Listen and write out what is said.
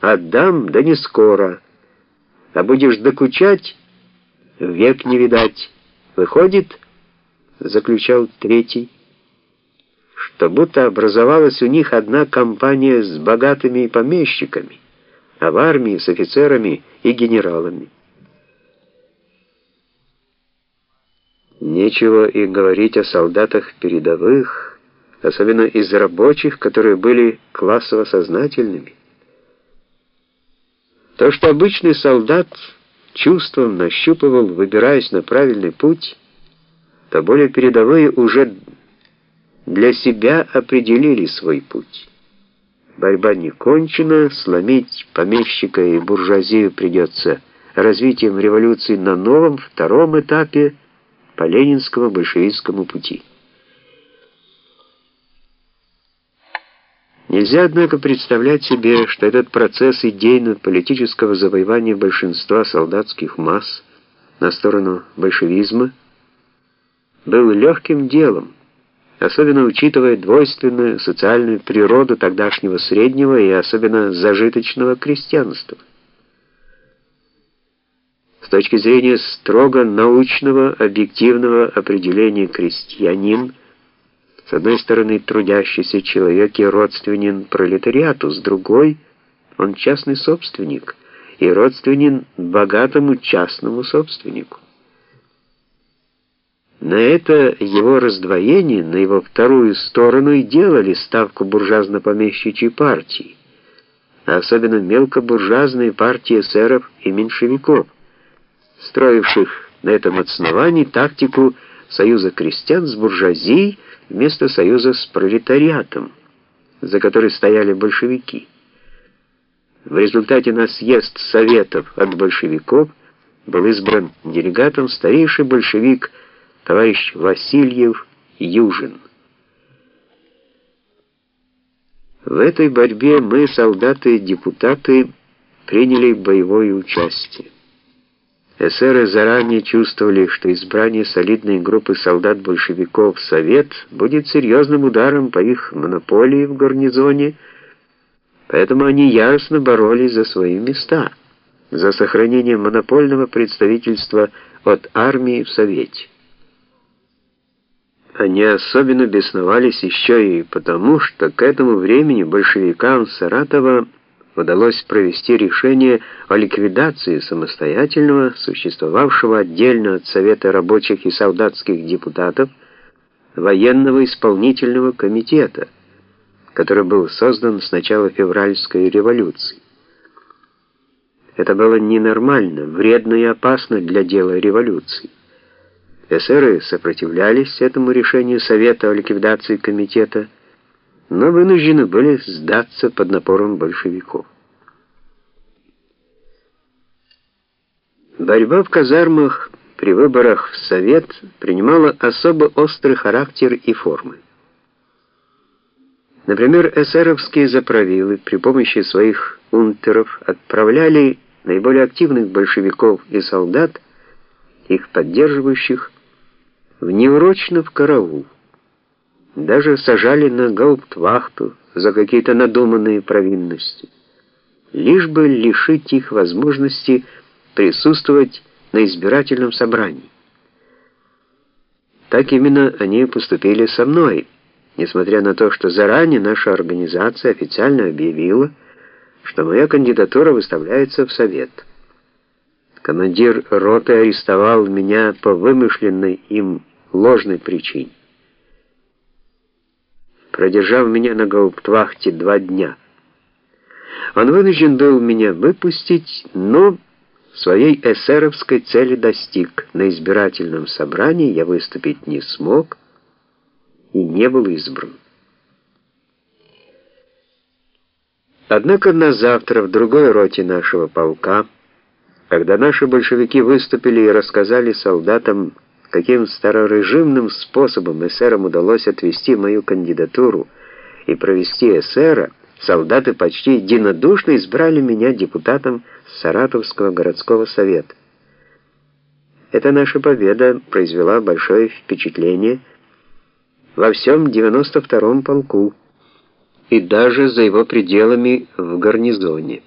Отдам, да не скоро. А будешь докучать, век не видать. Выходит, заключал третий, что будто образовалась у них одна компания с богатыми помещиками, а в армии с офицерами и генералами. Нечего и говорить о солдатах передовых, особенно из рабочих, которые были классово сознательными. То, что обычный солдат чувством нащупывал, выбираясь на правильный путь, то более передовые уже для себя определили свой путь. Борьба не кончена, сломить помещика и буржуазию придется развитием революции на новом, втором этапе по ленинскому большевистскому пути. Нельзя, однако, представлять себе, что этот процесс идейно-политического завоевания большинства солдатских масс на сторону большевизма был легким делом, особенно учитывая двойственную социальную природу тогдашнего среднего и особенно зажиточного крестьянства. С точки зрения строго научного, объективного определения крестьянин, с одной стороны трудящийся человек и родственен пролетариату, с другой он частный собственник и родственен богатому частному собственнику. На это его раздвоение, на его вторую сторону и делали ставку буржуазно-помещичьей партии, а особенно мелкобуржуазной партии эсеров и меньшевиков, строивших на этом основании тактику союза крестьян с буржуазией вместо союза с пролетариатом, за который стояли большевики. В результате на съезд советов от большевиков был избран делегатом старейший большевик товарищ Васильев Южин. В этой борьбе мы, солдаты и депутаты, приняли боевое участие. Эсеры заранее чувствовали, что избрание солидной группы солдат-большевиков в Совет будет серьезным ударом по их монополии в гарнизоне, поэтому они яростно боролись за свои места, за сохранение монопольного представительства от армии в Совете. Они особенно бесновались еще и потому, что к этому времени большевикам Саратова удалось провести решение о ликвидации самостоятельного, существовавшего отдельно от Совета рабочих и солдатских депутатов, военного исполнительного комитета, который был создан с начала февральской революции. Это было ненормально, вредно и опасно для дела революции. Эсеры сопротивлялись этому решению Совета о ликвидации комитета, но вынуждены были сдаться под напором большевиков. Борьба в казармах при выборах в Совет принимала особо острый характер и формы. Например, эсеровские заправилы при помощи своих унтеров отправляли наиболее активных большевиков и солдат, их поддерживающих, внеурочно в караул. Даже сажали на гауптвахту за какие-то надуманные провинности, лишь бы лишить их возможности присутствовать на избирательном собрании. Так именно они поступили со мной, несмотря на то, что заранее наша организация официально объявила, что моя кандидатура выставляется в Совет. Командир роты арестовал меня по вымышленной им ложной причине. Продержав меня на гауптвахте два дня, он вынужден был меня выпустить, но своей эсеровской цели достиг. На избирательном собрании я выступить не смог и не был избран. Однако на завтра в другой роте нашего полка, когда наши большевики выступили и рассказали солдатам, каким старорежимным способом эсерам удалось отвести мою кандидатуру и провести эсера, солдаты почти единодушно избрали меня депутатом Саратовского городского совета. Эта наша победа произвела большое впечатление во всем 92-м полку и даже за его пределами в гарнизоне.